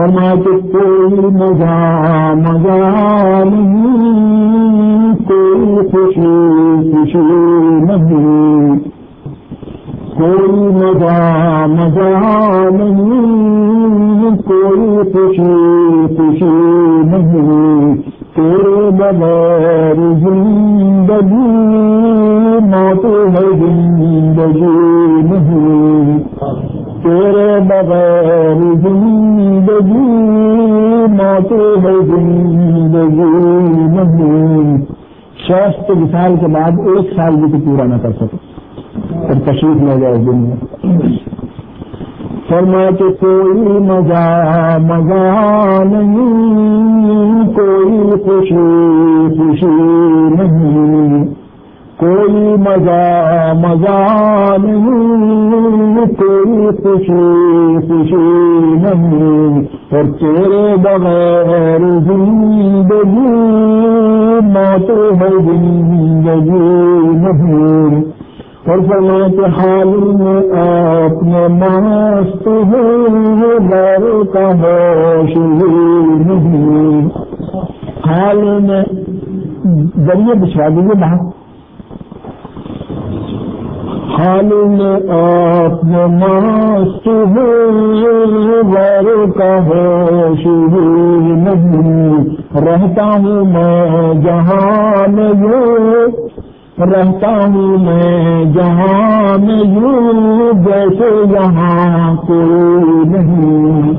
فرما کہ کوئی مزہ مزہ نہیں، کوئی خوشی خوشی نہیں۔ کوئی مزہ مزہ نہیں، کوئی خوشی خوشی نہیں۔ تیرے بغیر شاست وشال کے بعد ایک سال بھی تو پورا نہ کر سکے اور تشریف لے جائے دن میں۔ فرما کہ کوئی مزہ مزہ نہیں، کوئی خوشی خوشی نہیں۔ کوئی مزہ مزہ نہیں، کوئی خوشی خوشی نہیں۔ اور تیرے بغیر زندگی موت اور فرما کے حال میں آپ نے مست ہوئے بار کا ہوش نہیں حال میں ذریعے بچھا دیجیے باہر حال میں آپ نے مست ہوئے بار کا ہوش نہیں۔ رہتا ہوں میں جہان یہ رہتا ہوں میں جہاں میں یوں، جیسے یہاں کوئی نہیں۔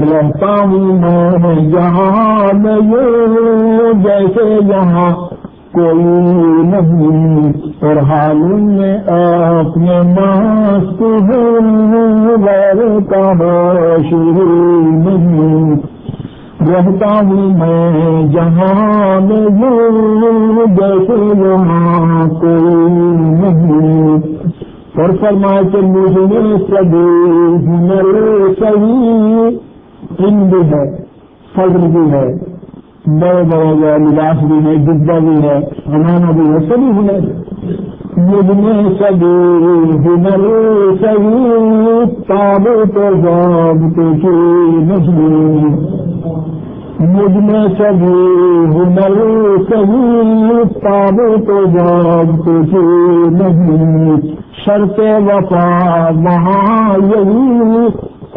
رہتا ہوں میں جہاں میں یوں، جیسے یہاں کوئی نہیں، اور حال میں اپنے مست غیر کا شروع نہیں۔ رہتا ہوں میں جہاں میں جیسے یہاں کوئی نہیں۔ اور فرما کے مجھے سبھی ہنر صحیح ہند ہے، فضل بھی ہے۔ بڑے بڑے جو لباس بھی ہے ڈبا بھی ہے امانا بھی ہے، سبھی ہنر مجھ میں سبھی ہنر صحیح تاب تو جاب تو نہیں مجھ میں سبھی ہنر، سبھی تاب تو جاب کچھ نہیں شرط وفا، وہاں یہی،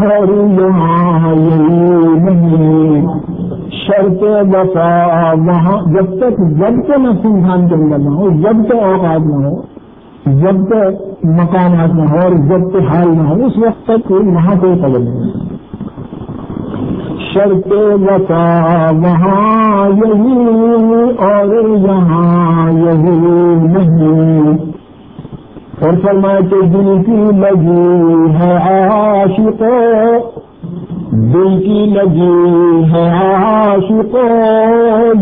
اور یہاں یہی نہیں شرط وفا وہاں جب تک جب تو میں سنسان کے نہ ہو جب تو اوقات نہ ہو، جب تک مکانات نہ ہو اور جب تو حال نہ ہو، اس وقت تک وہاں کوئی قدر نہیں شرط وفا وہاں یہی اور یہاں یہی نہیں۔ اور فرمائے کہ دل کی لگی ہے عاشق دل کی لگی ہے عاشق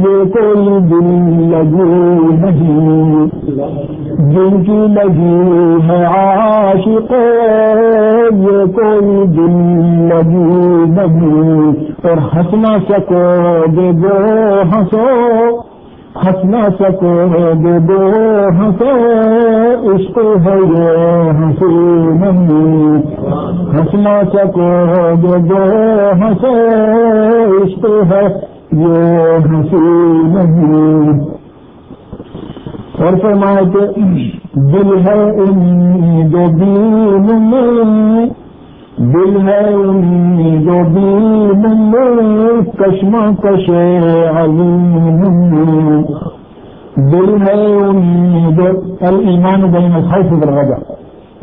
جو کوئی دل لگی نہیں۔ دل کی لگی ہے عاشق جو کوئی دل لگی نہیں۔ اور ہنسنا سکو دے ہنسو۔ ہنسنا سکو دے دو ہنسو اس کو ہے یہ ہنسی نہیں۔ ہنسنا سکو دے دو ہنسو اس کو ہے یہ ہنسی نہیں۔ اور فرمائے کہ دل ہے ان دو دین میں دل ہے جو بھی کشم کش علیم دل ہے جو کل ایمان بین خوف دروازہ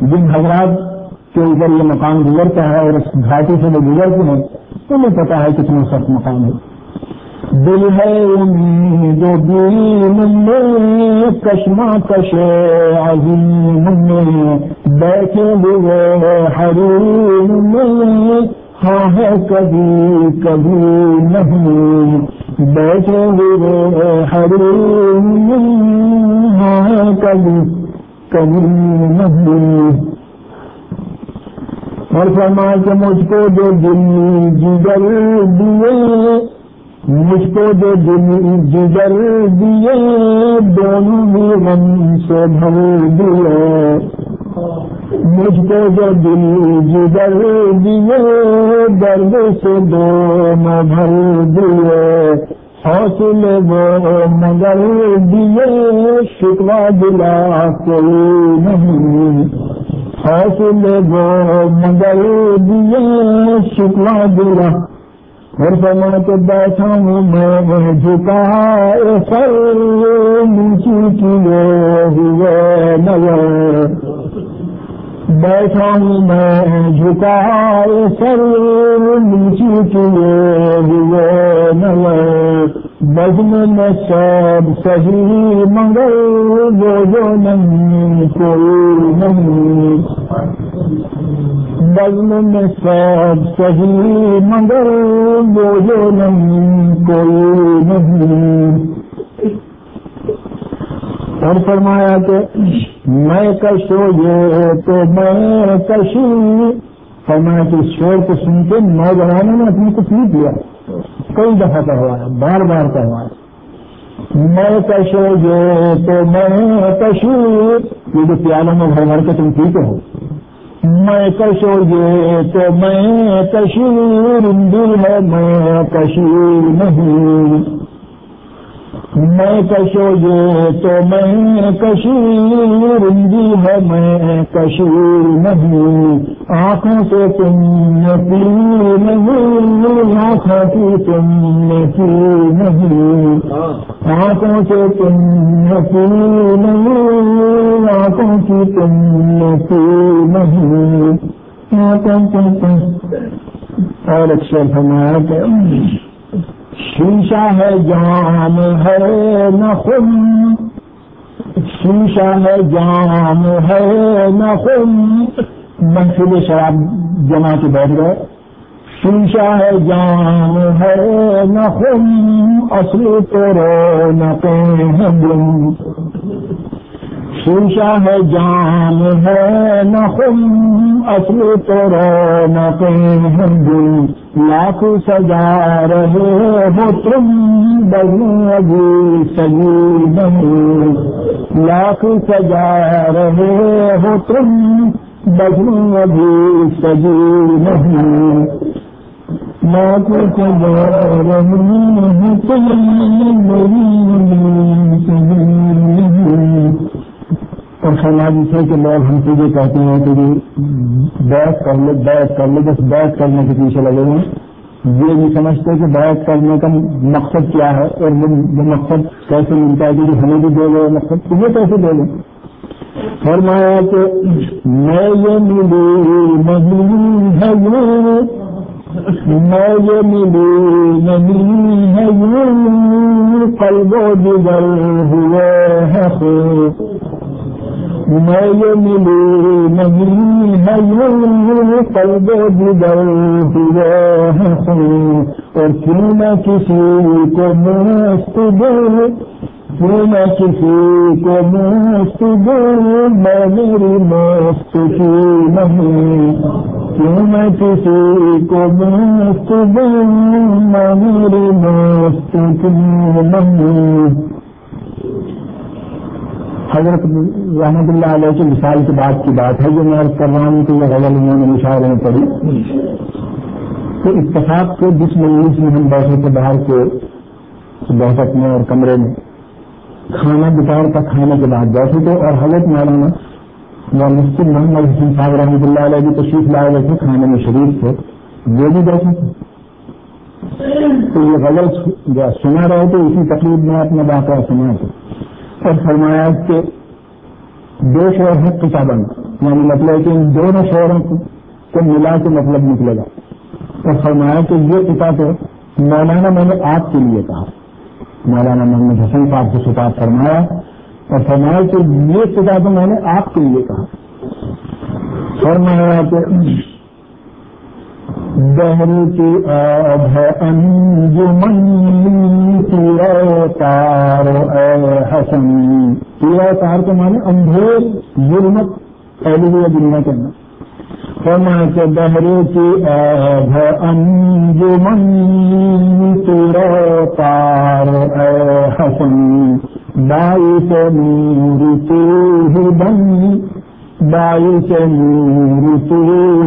جن حضرات کے اوپر یہ مکان گزرتا ہے اور اس گھاٹی سے وہ گزرتے ہیں، انہیں پتا ہے کتنا سخت مکان ہے۔ دل ہے جو دین میں کشما کش عظیم میں بیٹھے ہوئے حریم میں ہاں ہے کبھی کبھی نہیں بیٹھے ہوئے حریم میں ہاں ہے کبھی کبھی نہیں اور فرما کے مجھ کو جو دل جگر دیے مجھ کو جو دل جگر دیے دونوں بھی غم سے بھر دیے مجھ کو جو دل جگر دیے درد سے دونوں بھر دیے حوصلے وہ مگر دیے شکوا دلا کوئی نہیں۔ حوصلے وہ مگر دیے شکوا دلا اور بنا کے بیٹھا ہوں میں جھکا سر نیچی کی ہوئے نظر بیٹھا ہوں میں جھکا سر نیچی کی ہوئے نظر بزم میں سب صحیح مگر وہ جو نہیں، کوئی نہیں۔ بزم میں سب صحیح مگر وہ جو نہیں، کوئی نہیں۔ اور فرمایا کہ میں کش ہو یہ تو میں کشی۔ فرمایا کہ شور کو سن کے نوجوانوں نے اپنے کو پیٹ لیا کئی دفعہ کہوایا، بار بار کہوایا۔ میں کش جو تو میں کشور یہ جو پیالوں میں بھر بھر کے تم پیتے ہو میں کشو یہ تو میں کشیر دل ہے، میں کشیر نہیں۔ میں کشو یہ تو میں کشیر ہے میں کشیر نہیں۔ آنکھوں سے تم نے پی نہیں، آنکھوں کی تم نے پی نہیں۔ آنکھوں سے تم نے پی نہیں، آنکھوں کی تم نے پی نہیں۔ اور اکثر فرمایا کہ شیشہ ہے جام ہے نخم شیشہ ہے جام ہے نخم منصوبے شراب جما کے بیٹھ گئے۔ شیشہ ہے جام ہے نخم اصل تو رو نقم شیشہ ہے جان ہے، نہ خم اصل تو رو نہ دل لاکھ سجا رہے ہو تم بنو ابھی سجی نہیں لاکھ سجا رہے ہو تم بنو ابھی سجی نہیں لاکھ سجا رہے ہو تم میری سجی نہیں اور سماجی سے کہ لوگ ہم تجھے کہتے ہیں کہ بیت کر لے بیت کر لے، بس بیت کرنے کے پیچھے لگے ہوئے یہ نہیں سمجھتے کہ بیت کرنے کا مقصد کیا ہے اور وہ مقصد کیسے ملتا ہے کہ ہمیں بھی دے گئے مقصد تجھے کیسے دے گے فرمایا کہ میں یہ ملی نہیں ہے میں یہ ملی نہیں ہے قلب و جگر ہوئے ہیں میں یہ قلب و جگر اور کیوں نہ کسی کو مست دے کیوں نہ کسی کو مست دے میں میری مست کی نہیں کیوں میں کسی کو مست دوں میں میری مست کی نہیں حضرت رحمت اللہ علیہ کی مثال کی بات کی بات ہے جو میں عرض کر رہا ہوں کہ یہ غزل انہوں نے مشاعرے میں پڑھی۔ تو اتفاق سے جس مجلس میں ہم بیٹھے تھے باہر کے بحثت میں اور کمرے میں، کھانا، دوپہر کا کھانے کے بعد بیٹھے تھے اور حضرت مولانا وہ مفتی محمد حسین صاحب رحمۃ اللہ علیہ کی تشریف لائے ہوئے تھے، کھانے میں شریف تھے۔ وہ بھی بیٹھے تھے۔ تو یہ غزل سنا رہے تھے، اسی تقریب میں اپنا واقعہ سنا تھا اور فرمایا کہ دو شور ہے کتابن یعنی مطلب کہ ان دونوں شہروں کو ملا کے مطلب نکلے گا۔ اور فرمایا کہ یہ کتاب مولانا میں نے آپ کے لیے کہا۔ مولانا محمد حسن صاحب سے خطاب فرمایا اور فرمایا کہ یہ کتاب میں نے آپ کے لیے کہا۔ فرمایا کہ بہر کی آب ہے انجمن کی تار اے حسن۔ کیڑا تار کے معنی اندھیر، ظلمت پہلی ہوئی دنیا کے اندر۔ فرمایا کہ بہرے کی آب ہے انجمن کی تار اے حسن۔ بائی سے میری ہی بنی بائی سے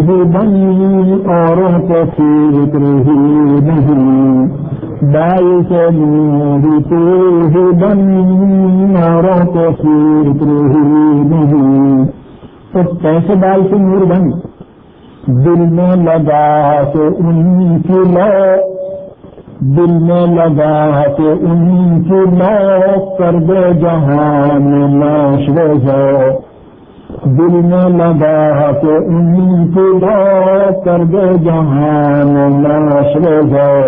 ہی بنی اوروں کو فکر ہی نہیں بائی سے نور ہی بنی اوروں کو فکر ہی نہیں تو کیسے بائی سے نور بنی دل میں لگا تو ان کی لو دل میں لگا کے ان کی لو کر دے جہان لاش جاؤ دل میں لگا کے ان کی لو کر دے جہان لاش جاؤ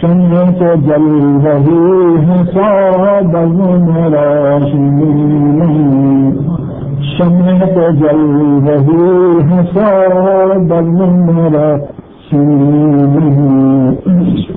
سننے کو جل رہی ہے سو بزن روشنی نہیں سننے کو جل رہی ہے سو بزن روشنی نہیں